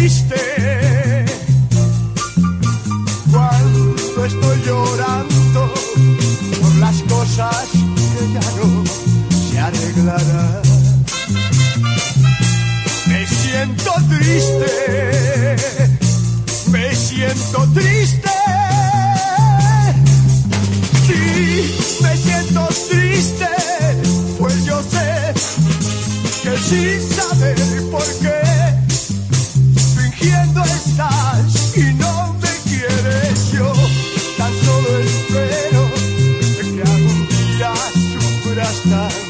triste cuando estoy llorando por las cosas que ya no se arreglarán. Me siento triste, me siento triste. Sí, me siento triste, pues yo sé que sin saber por qué 山。